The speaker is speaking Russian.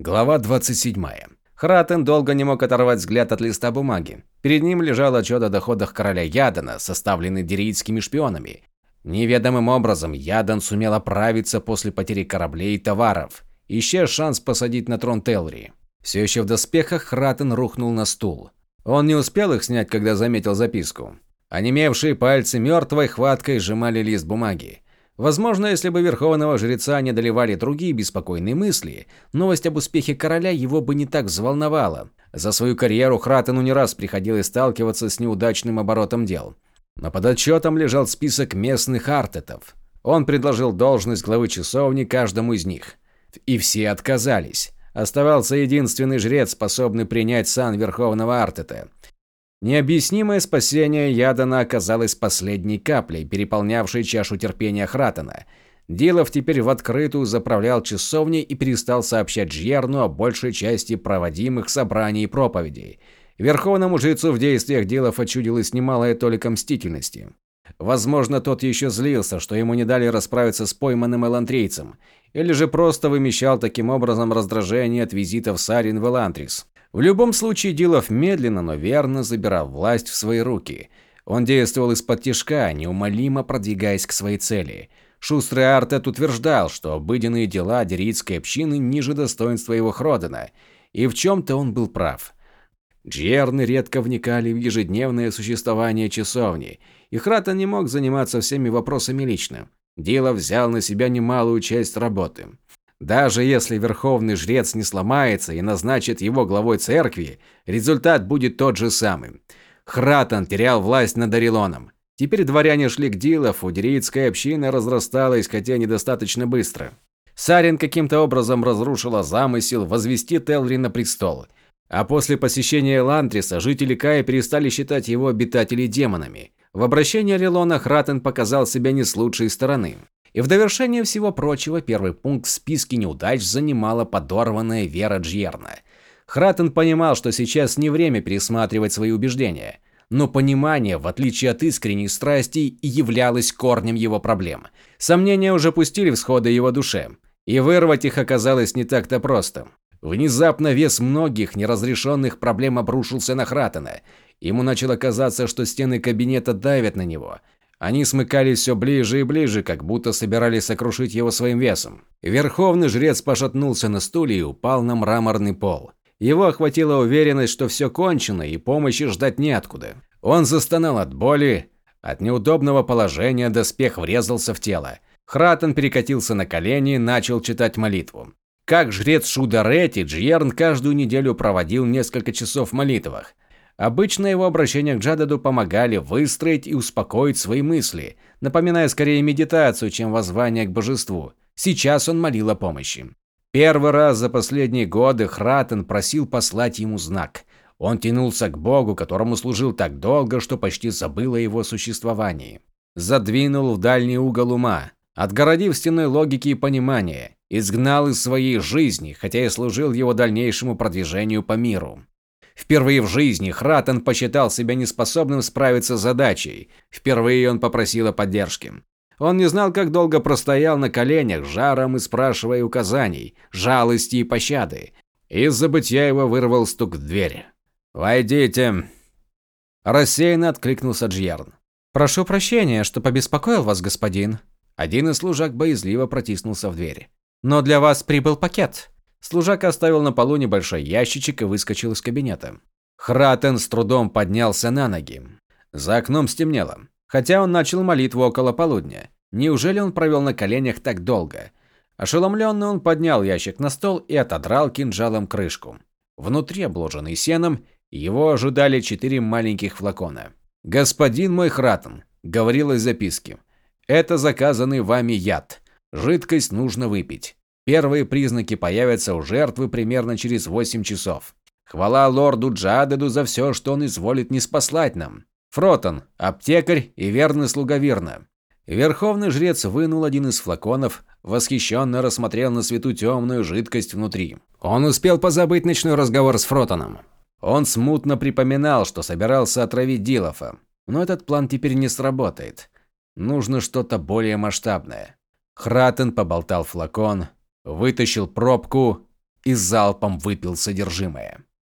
Глава 27. Хратен долго не мог оторвать взгляд от листа бумаги. Перед ним лежал отчет о доходах короля Ядана, составленный дирийскими шпионами. Неведомым образом Ядан сумел оправиться после потери кораблей и товаров. Исчез шанс посадить на трон Телри. Все еще в доспехах Хратен рухнул на стул. Он не успел их снять, когда заметил записку. Онемевшие пальцы мертвой хваткой сжимали лист бумаги. Возможно, если бы верховного жреца не доливали другие беспокойные мысли, новость об успехе короля его бы не так взволновала. За свою карьеру Хратену не раз приходилось сталкиваться с неудачным оборотом дел. Но под лежал список местных артетов. Он предложил должность главы часовни каждому из них. И все отказались. Оставался единственный жрец, способный принять сан верховного артета. Необъяснимое спасение Ядана оказалось последней каплей, переполнявшей чашу терпения Хратена. Дилов теперь в открытую заправлял часовней и перестал сообщать Джьерну о большей части проводимых собраний и проповедей. Верховному жрецу в действиях Дилов очудилось немалая толика мстительности. Возможно, тот еще злился, что ему не дали расправиться с пойманным элантрийцем, или же просто вымещал таким образом раздражение от визитов Сарин в Элантрис. В любом случае, Дилов медленно, но верно забирал власть в свои руки. Он действовал из-под тишка, неумолимо продвигаясь к своей цели. Шустрый Артет утверждал, что обыденные дела деритской общины ниже достоинства его Хродена, и в чем-то он был прав. Джерны редко вникали в ежедневное существование часовни, и Хратен не мог заниматься всеми вопросами лично. Дилов взял на себя немалую часть работы. Даже если верховный жрец не сломается и назначит его главой церкви, результат будет тот же самый. Хратан терял власть над Орелоном. Теперь дворяне шли к Дилофу, дирийская община разрасталась, хотя недостаточно быстро. Сарин каким-то образом разрушила замысел возвести Телри на престол. А после посещения Лантриса жители Кая перестали считать его обитателей демонами. В обращении Орелона Хратен показал себя не с лучшей стороны. И в довершение всего прочего, первый пункт в списке неудач занимала подорванная Вера Джьерна. Хратен понимал, что сейчас не время пересматривать свои убеждения. Но понимание, в отличие от искренней страсти, являлось корнем его проблем. Сомнения уже пустили всходы его душе, и вырвать их оказалось не так-то просто. Внезапно вес многих неразрешенных проблем обрушился на Хратена. Ему начало казаться, что стены кабинета давят на него, они смыкались все ближе и ближе, как будто собирались сокрушить его своим весом. Верховный жрец пошатнулся на стуле и упал на мраморный пол. Его охватила уверенность, что все кончено и помощи ждать неоткуда. Он застонал от боли, от неудобного положения доспех врезался в тело. Хратен перекатился на колени и начал читать молитву. Как жрец Шударети, Джьерн каждую неделю проводил несколько часов в молитвах. Обычно его обращения к Джададу помогали выстроить и успокоить свои мысли, напоминая скорее медитацию, чем воззвание к божеству. Сейчас он молил о помощи. Первый раз за последние годы Хратен просил послать ему знак. Он тянулся к Богу, которому служил так долго, что почти забыл о его существовании. Задвинул в дальний угол ума, отгородив стеной логики и понимания, изгнал из своей жизни, хотя и служил его дальнейшему продвижению по миру. Впервые в жизни Хратен посчитал себя неспособным справиться с задачей. Впервые он попросил о поддержке. Он не знал, как долго простоял на коленях, жаром и спрашивая указаний, жалости и пощады. Из забытья его вырвал стук в дверь. «Войдите!» Рассеянно откликнулся Джьерн. «Прошу прощения, что побеспокоил вас, господин». Один из служак боязливо протиснулся в дверь. «Но для вас прибыл пакет. Служак оставил на полу небольшой ящичек и выскочил из кабинета. Хратен с трудом поднялся на ноги. За окном стемнело, хотя он начал молитву около полудня. Неужели он провел на коленях так долго? Ошеломленный он поднял ящик на стол и отодрал кинжалом крышку. Внутри, обложенный сеном, его ожидали четыре маленьких флакона. «Господин мой Хратен», — говорилось в записке, — «это заказанный вами яд. Жидкость нужно выпить. Первые признаки появятся у жертвы примерно через 8 часов. Хвала лорду Джадеду за все, что он изволит не спаслать нам. Фротон, аптекарь и верный слуга Вирна. Верховный жрец вынул один из флаконов, восхищенно рассмотрел на свету темную жидкость внутри. Он успел позабыть ночной разговор с Фротоном. Он смутно припоминал, что собирался отравить Дилофа. Но этот план теперь не сработает. Нужно что-то более масштабное. Хратен поболтал флакон, вытащил пробку и залпом выпил содержимое.